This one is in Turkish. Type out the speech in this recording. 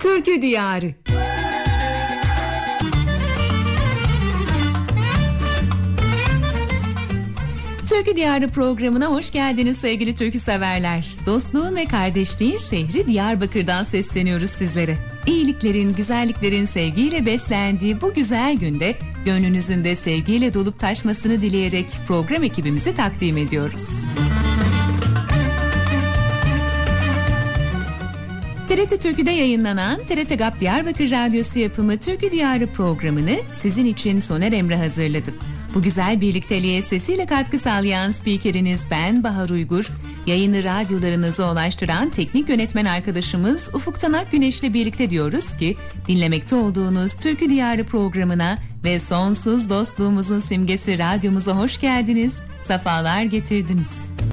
Türkü Diyarı Türkü Diyarı programına hoş geldiniz sevgili türkü severler. Dostluğun ve kardeşliğin şehri Diyarbakır'dan sesleniyoruz sizlere. İyiliklerin, güzelliklerin sevgiyle beslendiği bu güzel günde gönlünüzün de sevgiyle dolup taşmasını dileyerek program ekibimizi takdim ediyoruz. TRT Türkü'de yayınlanan TRT GAP Diyarbakır Radyosu yapımı Türkü Diyarı programını sizin için Soner Emre hazırladı. Bu güzel birlikteliğe sesiyle katkı sağlayan spikeriniz ben Bahar Uygur, yayını radyolarınıza ulaştıran teknik yönetmen arkadaşımız Ufuk Tanak Güneş'le birlikte diyoruz ki dinlemekte olduğunuz Türkü Diyarı programına ve sonsuz dostluğumuzun simgesi radyomuza hoş geldiniz, sefalar getirdiniz.